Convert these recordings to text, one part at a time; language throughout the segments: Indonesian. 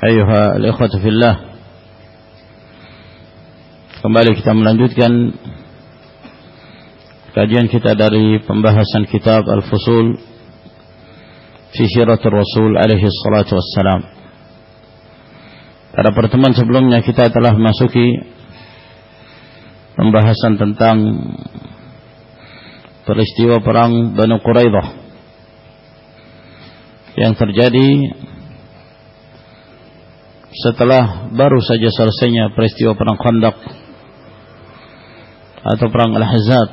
Ayuha al-ikhwatu fillah Kembali kita melanjutkan Kajian kita dari pembahasan kitab Al-Fusul Fi siratul Rasul alaihi salatu wassalam. Pada pertemuan sebelumnya kita telah masuki Pembahasan tentang Peristiwa perang Banu Quraidah Yang terjadi setelah baru saja selesainya peristiwa perang Khandaq atau perang Al-Ahzab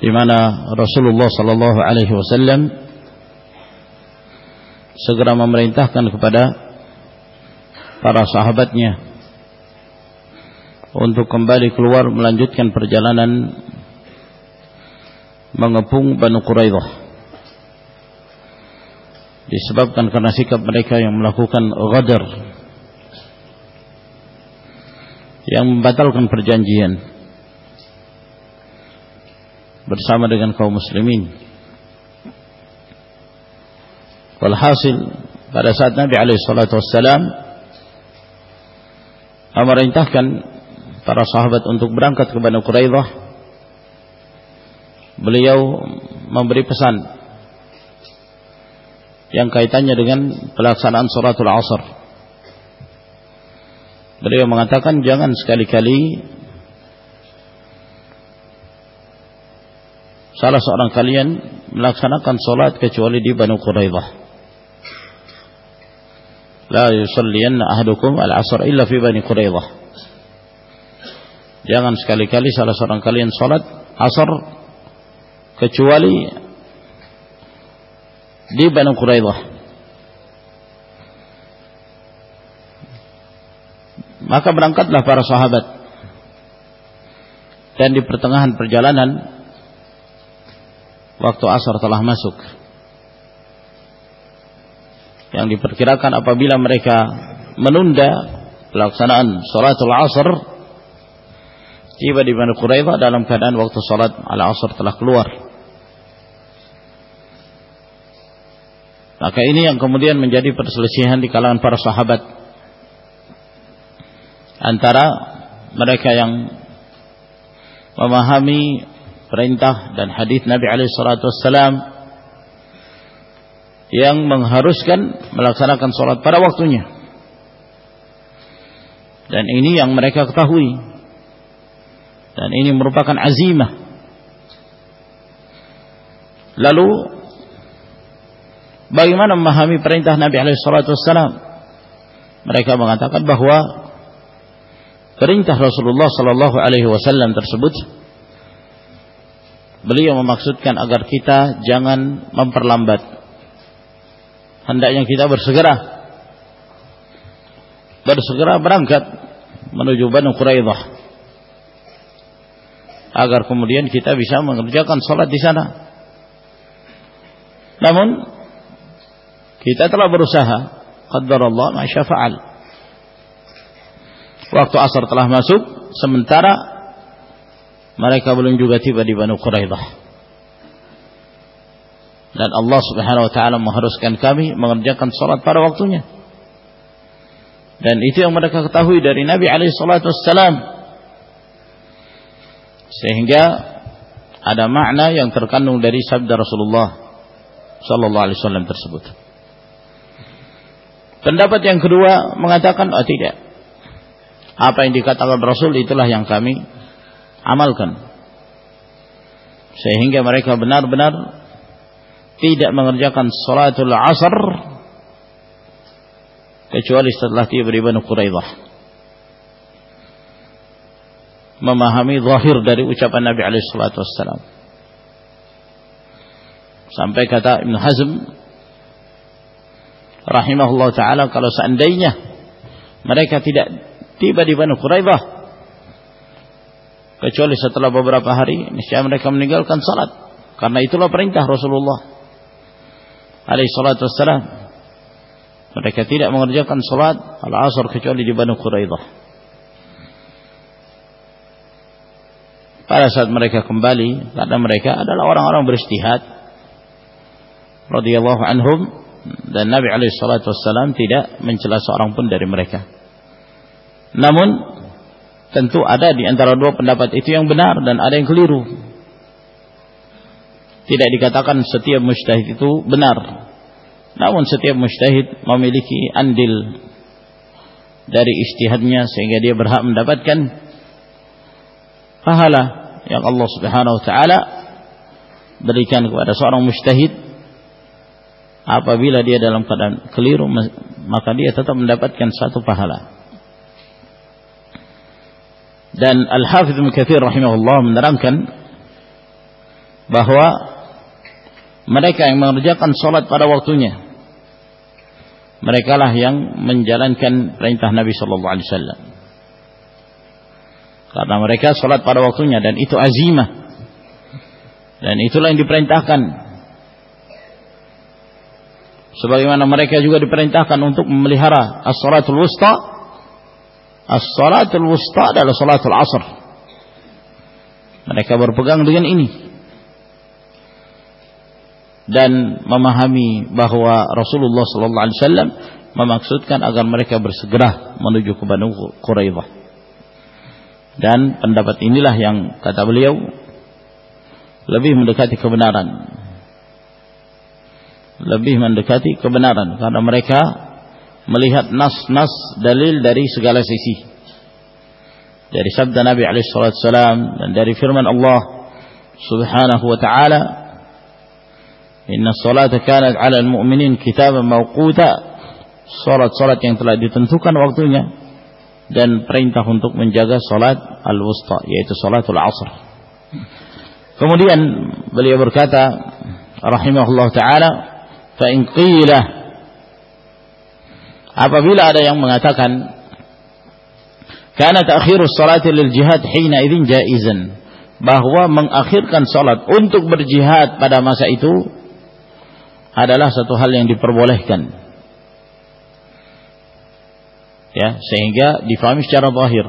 di mana Rasulullah sallallahu alaihi wasallam segera memerintahkan kepada para sahabatnya untuk kembali keluar melanjutkan perjalanan mengepung Banu Quraidah disebabkan karena sikap mereka yang melakukan ghadar yang membatalkan perjanjian bersama dengan kaum muslimin. Walhasil pada saat Nabi alaihi salatu wassalam memerintahkan para sahabat untuk berangkat ke Banu Quraidah beliau memberi pesan yang kaitannya dengan pelaksanaan salatul asar Beliau mengatakan jangan sekali-kali salah seorang kalian melaksanakan solat kecuali di Banu Quraidah. La yusalliyanna ahadukum al-asr illa fi Bani Quraidah. Jangan sekali-kali salah seorang kalian solat asar kecuali di Banu Quraidah. Maka berangkatlah para sahabat. Dan di pertengahan perjalanan waktu asar telah masuk. Yang diperkirakan apabila mereka menunda pelaksanaan salatul asar tiba di Banu Quraidah dalam keadaan waktu salat al-asr telah keluar. Maka ini yang kemudian menjadi perselisihan di kalangan para sahabat antara mereka yang memahami perintah dan hadis Nabi alaihi salatu wassalam yang mengharuskan melaksanakan sholat pada waktunya. Dan ini yang mereka ketahui. Dan ini merupakan azimah. Lalu bagaimana memahami perintah Nabi alaihi salatu wassalam? Mereka mengatakan bahwa perintah Rasulullah sallallahu alaihi wasallam tersebut beliau memaksudkan agar kita jangan memperlambat hendaknya kita bersegera bersegera berangkat menuju Banu Quraidah agar kemudian kita bisa mengerjakan salat di sana namun kita telah berusaha qaddarallah ma syafa'al Waktu asar telah masuk, sementara mereka belum juga tiba di Banu Quraidah. Dan Allah Subhanahu wa taala mengharuskan kami mengerjakan salat pada waktunya. Dan itu yang mereka ketahui dari Nabi alaihi salatu wassalam. Sehingga ada makna yang terkandung dari sabda Rasulullah sallallahu alaihi wasallam tersebut. Pendapat yang kedua mengatakan oh tidak. Apa yang dikatakan Rasul itulah yang kami amalkan. Sehingga mereka benar-benar tidak mengerjakan salatul asar kecuali setelah tiba di Banu Quraidah. Memahami zahir dari ucapan Nabi alaihi salatu wassalam. Sampai kata Ibn Hazm rahimahullah taala kalau seandainya mereka tidak tiba di Banu Quraidah kecuali setelah beberapa hari niscaya mereka meninggalkan salat. Karena itulah perintah Rasulullah alaihi salatu wassalam. Mereka tidak mengerjakan salat al-asr kecuali di Banu Quraidah pada saat mereka kembali karena mereka adalah orang-orang beristihad radhiyallahu anhum dan Nabi alaihi salatu tidak mencela seorang pun dari mereka. Namun tentu ada di antara dua pendapat itu yang benar dan ada yang keliru. Tidak dikatakan setiap mujtahid itu benar. Namun setiap mujtahid memiliki andil dari istihadnya sehingga dia berhak mendapatkan pahala yang Allah Subhanahu wa taala berikan kepada seorang mujtahid apabila dia dalam keadaan keliru maka dia tetap mendapatkan satu pahala. Dan Al-Hafidh Ibnu Katsir rahimahullah menerangkan bahwa mereka yang mengerjakan salat pada waktunya mereka lah yang menjalankan perintah Nabi sallallahu alaihi wasallam. Karena mereka salat pada waktunya dan itu azimah. Dan itulah yang diperintahkan sebagaimana mereka juga diperintahkan untuk memelihara as-salatul wusta. As-salatul wusta adalah salatul asr. Mereka berpegang dengan ini. Dan memahami bahwa Rasulullah sallallahu alaihi wasallam memaksudkan agar mereka bersegera menuju ke Banu Quraidah. Dan pendapat inilah yang kata beliau lebih mendekati kebenaran lebih mendekati kebenaran. Karena mereka melihat nas-nas dalil dari segala sisi. Dari sabda Nabi alaihi salam dan dari firman Allah subhanahu wa taala inna salata kanat 'ala al-mu'minin kitaban mawquta. Salat-salat yang telah ditentukan waktunya dan perintah untuk menjaga salat al-wusta yaitu salatul asr. Kemudian beliau berkata rahimahullah taala Apabila ada yang mengatakan karena ta'khirus salati lil jihad hina idzin jaizan. Bahwa mengakhirkan salat untuk berjihad pada masa itu adalah satu hal yang diperbolehkan. Ya sehingga difahami secara zahir.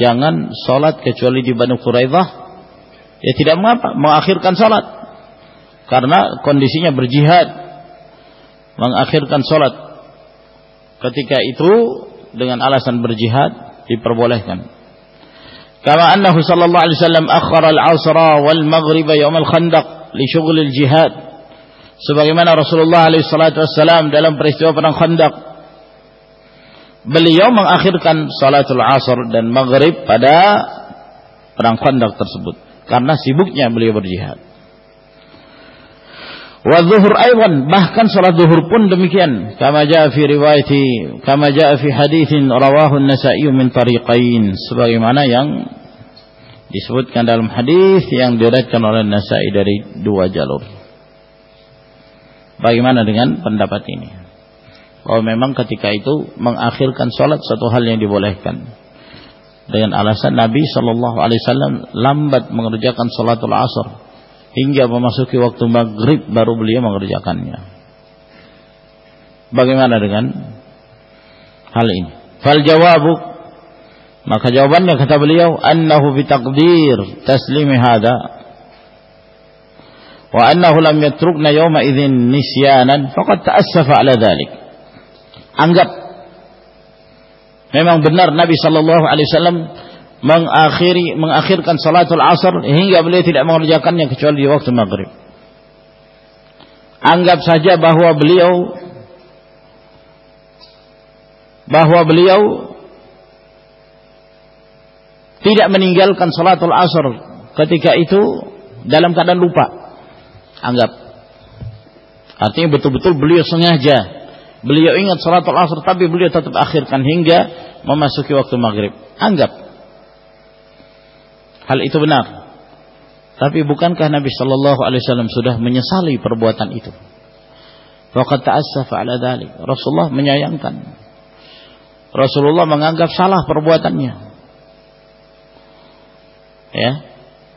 Jangan salat kecuali di Banu Quraidah ya tidak mengapa mengakhirkan salat. Karena kondisinya berjihad mengakhirkan sholat ketika itu dengan alasan berjihad diperbolehkan. Kama annahu sallallahu alaihi wasallam akhara al-'asra wal maghrib yawm al-khandaq li syughul al-jihad. Sebagaimana Rasulullah alaihi salatu wasallam dalam peristiwa perang Khandaq beliau mengakhirkan salatul asr dan maghrib pada perang Khandaq tersebut karena sibuknya beliau berjihad. Wa zuhur aywan bahkan salat zuhur pun demikian. Kama jaa fi riwayati kama jaa fi haditsin rawahu an-Nasa'i min tariqain sebagaimana yang disebutkan dalam hadis yang diriwayatkan oleh Nasa'i dari dua jalur. Bagaimana dengan pendapat ini? Bahwa memang ketika itu mengakhirkan salat satu hal yang dibolehkan. Dengan alasan Nabi sallallahu alaihi wasallam lambat mengerjakan salatul asar hingga memasuki waktu maghrib baru beliau mengerjakannya. Bagaimana dengan hal ini? Fal jawabu maka jawabannya kata beliau annahu bi taqdir taslimi hada wa annahu lam yatrukna yawma idzin nisyanan faqad ta'assafa ala dhalik. Anggap memang benar Nabi sallallahu alaihi wasallam mengakhiri mengakhirkan salatul asar hingga beliau tidak mengerjakannya kecuali di waktu maghrib. Anggap saja bahwa beliau bahwa beliau tidak meninggalkan salatul asar ketika itu dalam keadaan lupa. Anggap. Artinya betul-betul beliau sengaja. Beliau ingat salatul asar tapi beliau tetap akhirkan hingga memasuki waktu maghrib. Anggap hal itu benar. Tapi bukankah Nabi Shallallahu Alaihi Wasallam sudah menyesali perbuatan itu? Faqad ta'assaf ala dhalik. Rasulullah menyayangkan. Rasulullah menganggap salah perbuatannya. Ya.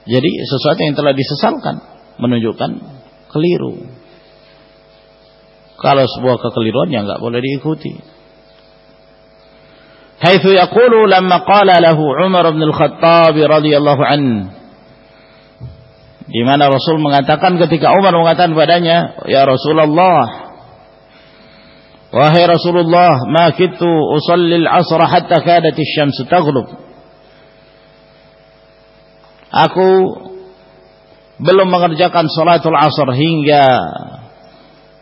Jadi sesuatu yang telah disesalkan menunjukkan keliru. Kalau sebuah kekeliruan yang enggak boleh diikuti. Haitsu yaqulu lamma qala lahu Umar bin Al-Khattab radhiyallahu an di mana Rasul mengatakan ketika Umar mengatakan padanya, "Ya Rasulullah, Wahai Rasulullah, ma kitu usalli al-'asr hatta kadat asy-syamsu taghrub. Aku belum mengerjakan salatul asar hingga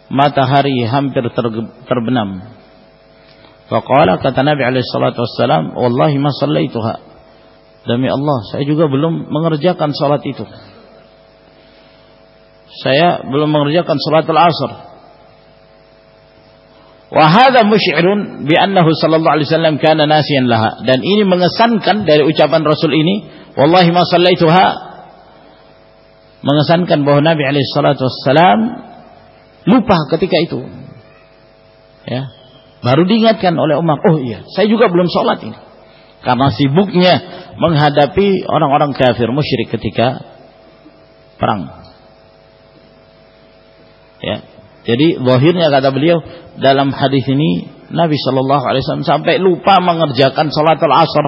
matahari hampir terbenam. Faqala kata Nabi alaihi salatu wassalam, "Wallahi ma sallaituha." Demi Allah, saya juga belum mengerjakan salat itu. Saya belum mengerjakan salatul asar. Wahada musy'irun bi annahu sallallahu alaihi wasallam kana nasiyan laha dan ini mengesankan dari ucapan Rasul ini wallahi ma sallaituha mengesankan bahwa Nabi alaihi salatu wassalam lupa ketika itu ya baru diingatkan oleh Umar oh iya saya juga belum sholat ini. Karena sibuknya menghadapi orang-orang kafir musyrik ketika perang. Ya. Jadi zahirnya kata beliau dalam hadis ini Nabi Shallallahu Alaihi Wasallam sampai lupa mengerjakan salatul asar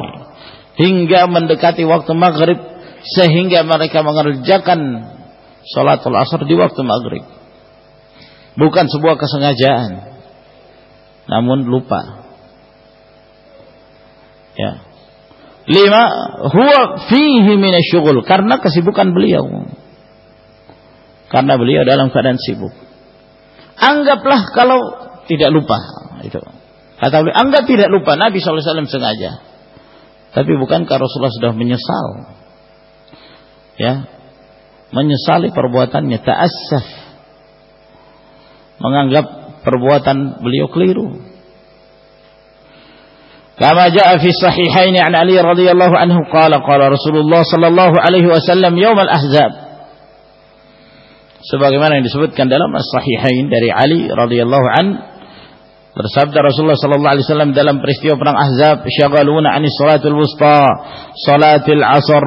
hingga mendekati waktu maghrib sehingga mereka mengerjakan salatul asar di waktu maghrib. Bukan sebuah kesengajaan, namun lupa. Ya. Lima, huwa fihi minasyughul karena kesibukan beliau. Karena beliau dalam keadaan sibuk. Anggaplah kalau tidak lupa. Itu. Kata beliau, anggap tidak lupa. Nabi SAW sengaja. Tapi bukankah Rasulullah sudah menyesal? Ya, menyesali perbuatannya, ta'assaf. Menganggap perbuatan beliau keliru. Kama jaa fi sahihain an Ali radhiyallahu anhu qala qala Rasulullah sallallahu alaihi wasallam yaum al-ahzab sebagaimana yang disebutkan dalam as-sahihain dari Ali radhiyallahu an bersabda Rasulullah sallallahu alaihi wasallam dalam peristiwa perang Ahzab syagaluna anis salatul wusta salatil asr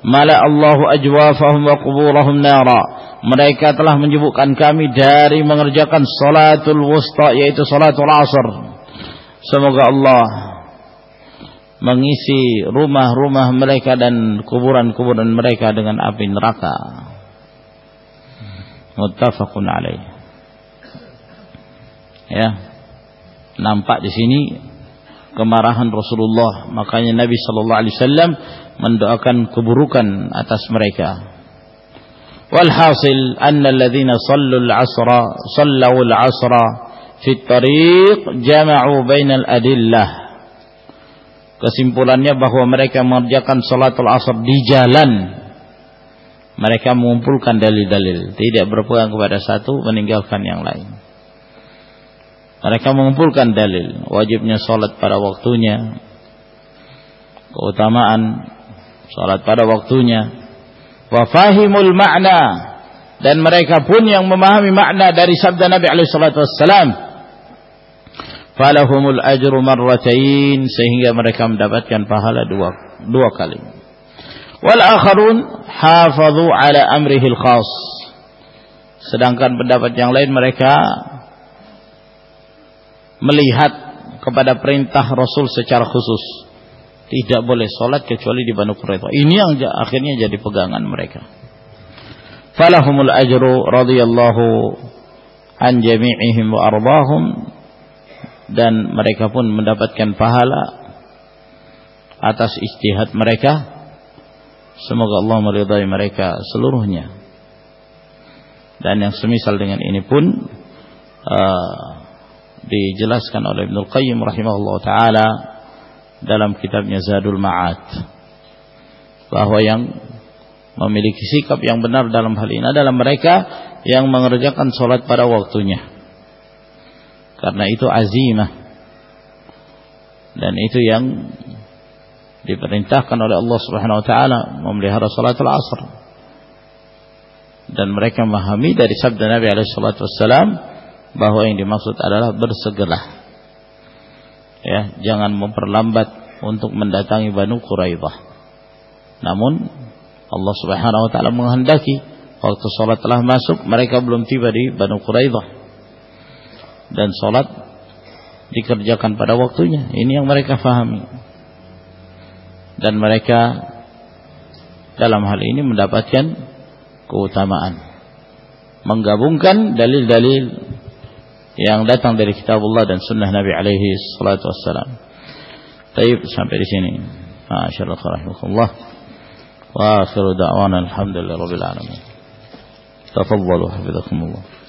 mala Allahu ajwafahum wa quburahum nara mereka telah menyibukkan kami dari mengerjakan salatul wusta yaitu salatul asr semoga Allah mengisi rumah-rumah mereka dan kuburan-kuburan mereka dengan api neraka muttafaqun alaih. Ya. Nampak di sini kemarahan Rasulullah, makanya Nabi sallallahu alaihi wasallam mendoakan keburukan atas mereka. Walhasil anna alladhina sallu al-'asra sallu al-'asra fi at-tariq jama'u bainal adillah. Kesimpulannya bahwa mereka mengerjakan salatul asar di jalan mereka mengumpulkan dalil-dalil tidak berpegang kepada satu meninggalkan yang lain mereka mengumpulkan dalil. Wajibnya salat pada waktunya. Keutamaan salat pada waktunya. Wa fahimul makna. Dan mereka pun yang memahami makna dari sabda Nabi alaihi salatu wassalam. Falahumul ajru marratain. Sehingga mereka mendapatkan pahala dua dua kali. Wal akharun hafadhu ala amrihil khas. Sedangkan pendapat yang lain mereka melihat kepada perintah Rasul secara khusus. Tidak boleh sholat kecuali di Banu Quraidah. Ini yang akhirnya jadi pegangan mereka. Falahumul ajru radhiyallahu an jami'ihim wa arbahum dan mereka pun mendapatkan pahala atas istihad mereka. Semoga Allah meridai mereka seluruhnya. Dan yang semisal dengan ini pun uh, dijelaskan oleh Ibnu Qayyim rahimahullah taala dalam kitabnya Zadul Ma'ad. Bahwa yang memiliki sikap yang benar dalam hal ini adalah mereka yang mengerjakan sholat pada waktunya. Karena itu azimah. Dan itu yang diperintahkan oleh Allah Subhanahu wa taala memelihara salatul asr. Dan mereka memahami dari sabda Nabi alaihi salatu wasallam bahwa yang dimaksud adalah bersegeralah. Ya, jangan memperlambat untuk mendatangi Banu Quraidah. Namun Allah Subhanahu wa taala menghendaki waktu salat telah masuk mereka belum tiba di Banu Quraidah. Dan salat dikerjakan pada waktunya. Ini yang mereka fahami. Dan mereka dalam hal ini mendapatkan keutamaan. Menggabungkan dalil-dalil yang datang dari kitab Allah dan sunnah Nabi alaihi salatu wassalam. Baik, sampai di sini. Masyaallah rahimahullah. Wa akhiru da'wana alhamdulillah rabbil alamin. Tafadhalu hafizakumullah.